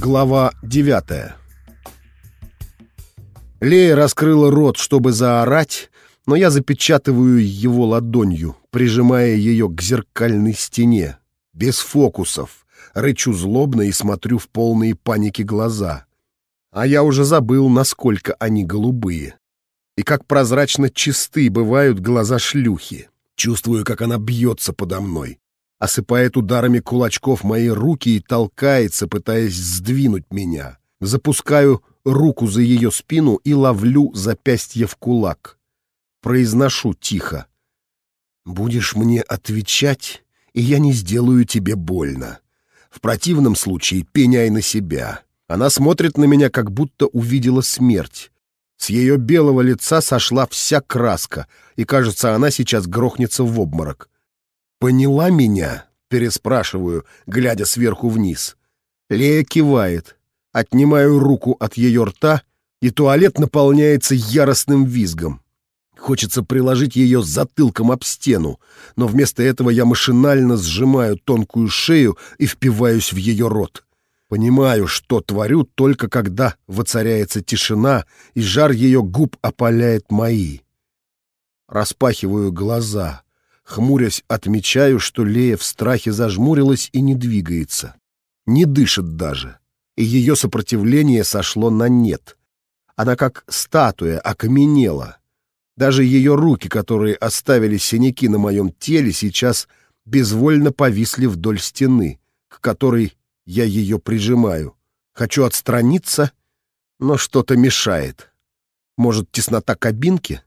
Глава 9 Лея раскрыла рот, чтобы заорать, но я запечатываю его ладонью, прижимая ее к зеркальной стене. Без фокусов. Рычу злобно и смотрю в полные паники глаза. А я уже забыл, насколько они голубые. И как прозрачно чисты бывают глаза шлюхи. Чувствую, как она бьется подо мной осыпает ударами кулачков мои руки и толкается, пытаясь сдвинуть меня. Запускаю руку за ее спину и ловлю запястье в кулак. Произношу тихо. «Будешь мне отвечать, и я не сделаю тебе больно. В противном случае пеняй на себя». Она смотрит на меня, как будто увидела смерть. С ее белого лица сошла вся краска, и, кажется, она сейчас грохнется в обморок. «Поняла меня?» — переспрашиваю, глядя сверху вниз. Лея кивает. Отнимаю руку от ее рта, и туалет наполняется яростным визгом. Хочется приложить ее затылком об стену, но вместо этого я машинально сжимаю тонкую шею и впиваюсь в ее рот. Понимаю, что творю только когда воцаряется тишина, и жар ее губ опаляет мои. Распахиваю глаза — Хмурясь, отмечаю, что Лея в страхе зажмурилась и не двигается. Не дышит даже. И ее сопротивление сошло на нет. Она как статуя окаменела. Даже ее руки, которые оставили синяки на моем теле, сейчас безвольно повисли вдоль стены, к которой я ее прижимаю. Хочу отстраниться, но что-то мешает. Может, теснота кабинки?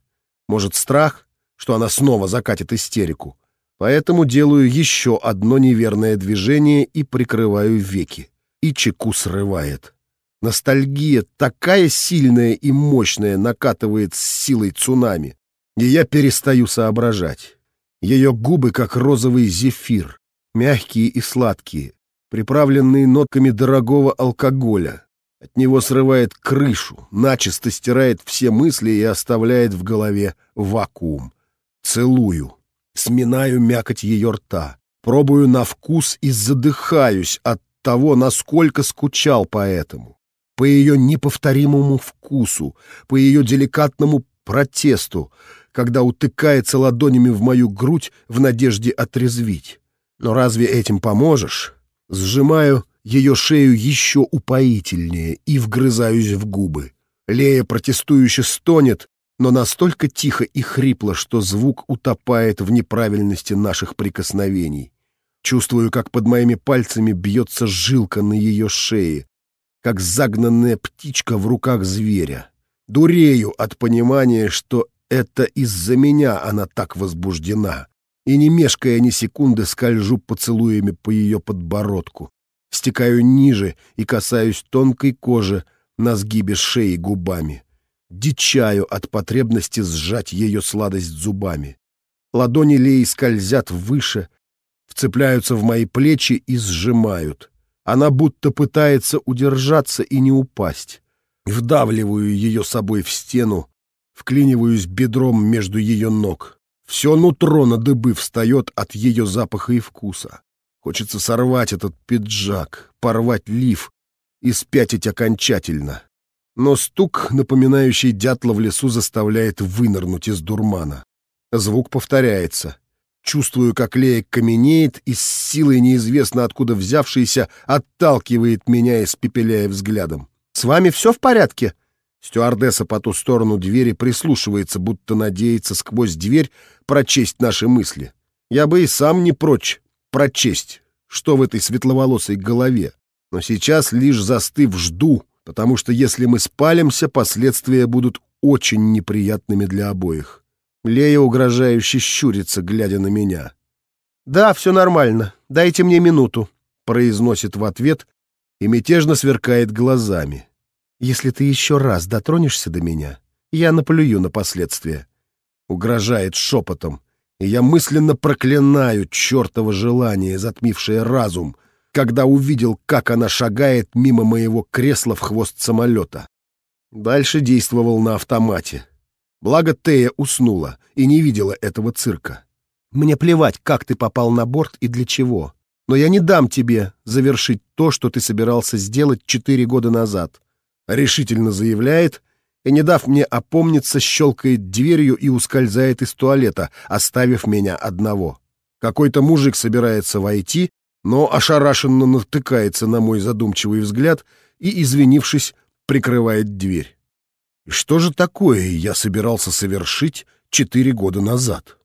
Может, страх? Что она снова закатит истерику. Поэтому делаю еще одно неверное движение и прикрываю веки. И чеку срывает. Ностальгия такая сильная и мощная накатывает с силой цунами, и я перестаю соображать. Ее губы, как розовый зефир, мягкие и сладкие, приправленные нотками дорогого алкоголя. От него срывает крышу, начисто стирает все мысли и оставляет в голове вакуум. Целую, сминаю мякоть ее рта, пробую на вкус и задыхаюсь от того, насколько скучал по этому, по ее неповторимому вкусу, по ее деликатному протесту, когда утыкается ладонями в мою грудь в надежде отрезвить. Но разве этим поможешь? Сжимаю ее шею еще упоительнее и вгрызаюсь в губы. Лея протестующе стонет, но настолько тихо и хрипло, что звук утопает в неправильности наших прикосновений. Чувствую, как под моими пальцами бьется жилка на ее шее, как загнанная птичка в руках зверя. Дурею от понимания, что это из-за меня она так возбуждена, и не мешкая ни секунды скольжу поцелуями по ее подбородку, стекаю ниже и касаюсь тонкой кожи на сгибе шеи губами дичаю от потребности сжать ее сладость зубами. Ладони Леи скользят выше, вцепляются в мои плечи и сжимают. Она будто пытается удержаться и не упасть. Вдавливаю ее собой в стену, вклиниваюсь бедром между ее ног. Все нутро на дыбы встает от ее запаха и вкуса. Хочется сорвать этот пиджак, порвать лиф и спятить окончательно но стук, напоминающий дятла в лесу, заставляет вынырнуть из дурмана. Звук повторяется. Чувствую, как Лея каменеет и с силой неизвестно откуда взявшейся отталкивает меня, испепеляя взглядом. «С вами все в порядке?» Стюардесса по ту сторону двери прислушивается, будто надеется сквозь дверь прочесть наши мысли. Я бы и сам не прочь прочесть, что в этой светловолосой голове. Но сейчас лишь застыв жду, потому что если мы спалимся, последствия будут очень неприятными для обоих. Лея угрожающе щурится, глядя на меня. «Да, все нормально. Дайте мне минуту», — произносит в ответ и мятежно сверкает глазами. «Если ты еще раз дотронешься до меня, я наплюю на последствия», — угрожает шепотом, и я мысленно проклинаю чертово желание, затмившее разум — когда увидел, как она шагает мимо моего кресла в хвост самолета. Дальше действовал на автомате. Благо Тея уснула и не видела этого цирка. Мне плевать, как ты попал на борт и для чего. но я не дам тебе завершить то, что ты собирался сделать четыре года назад», — решительно заявляет, и, не дав мне опомниться, щелкает дверью и ускользает из туалета, оставив меня одного. Какой-то мужик собирается войти, но ошарашенно натыкается на мой задумчивый взгляд и, извинившись, прикрывает дверь. И что же такое я собирался совершить четыре года назад?